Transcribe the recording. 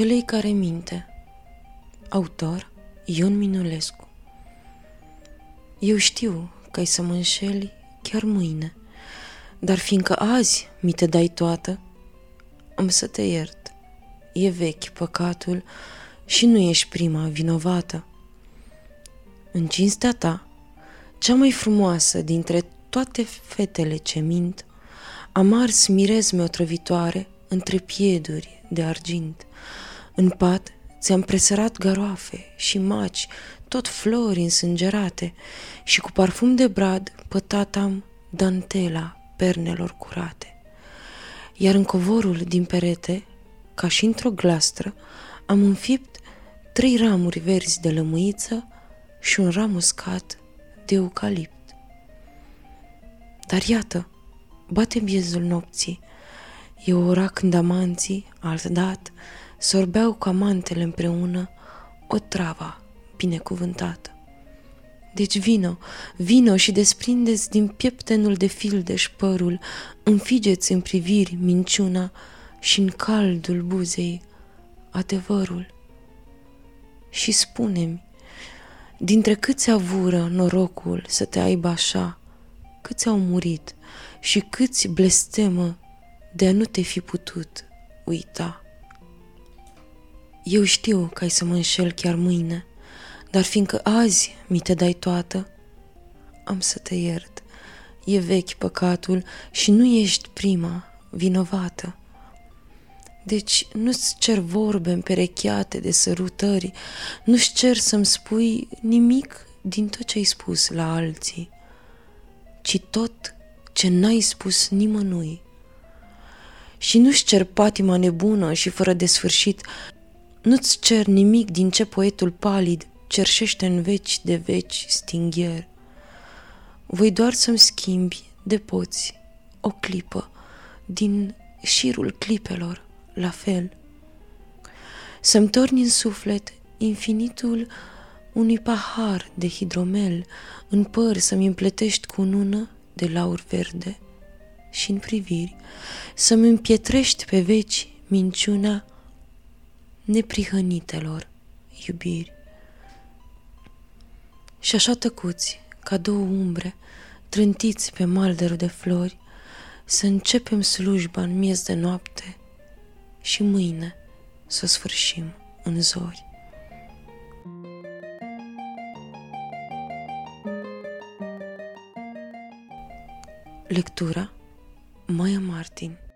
celei care minte Autor Ion Minulescu Eu știu că ai să mă înșeli chiar mâine, dar fiindcă azi mi te dai toată, am să te iert. E vechi păcatul și nu ești prima vinovată. În cinstea ta, cea mai frumoasă dintre toate fetele ce mint, am ars mirezme otrăvitoare între pieduri de argint. În pat ți-am presărat garoafe și maci, tot flori însângerate, și cu parfum de brad pătat am dantela pernelor curate. Iar în covorul din perete, ca și într-o glastră, am înfipt trei ramuri verzi de lămâiță și un ram uscat de eucalipt. Dar iată, bate biezul nopții, e o ora când amanții, alt dat, sorbeau cu amantele împreună o trava binecuvântată. Deci vino, vino și desprindeți din pieptenul de fildeș părul, înfigeți în priviri minciuna și în caldul buzei adevărul. Și spune-mi, dintre câți avură norocul să te aibă așa, câți au murit și câți blestemă de a nu te fi putut uita. Eu știu că ai să mă înșel chiar mâine, dar fiindcă azi mi te dai toată, am să te iert. E vechi păcatul și nu ești prima vinovată. Deci nu-ți cer vorbe împerecheate de sărutări, nu-ți cer să-mi spui nimic din tot ce ai spus la alții, ci tot ce n-ai spus nimănui. Și nu-ți cer patima nebună și fără de sfârșit, nu-ți cer nimic din ce poetul palid cerșește în veci de veci stingher. Voi doar să-mi schimbi de poți o clipă din șirul clipelor, la fel. Să-mi torni în suflet infinitul unui pahar de hidromel, în păr să-mi împletești cu ună de laur verde și în priviri, să-mi împietrești pe veci minciuna neprihănitelor iubiri. Și așa tăcuți, ca două umbre, trântiți pe malderul de flori, să începem slujba în miez de noapte și mâine să sfârșim în zori. Lectura Mãe Martin.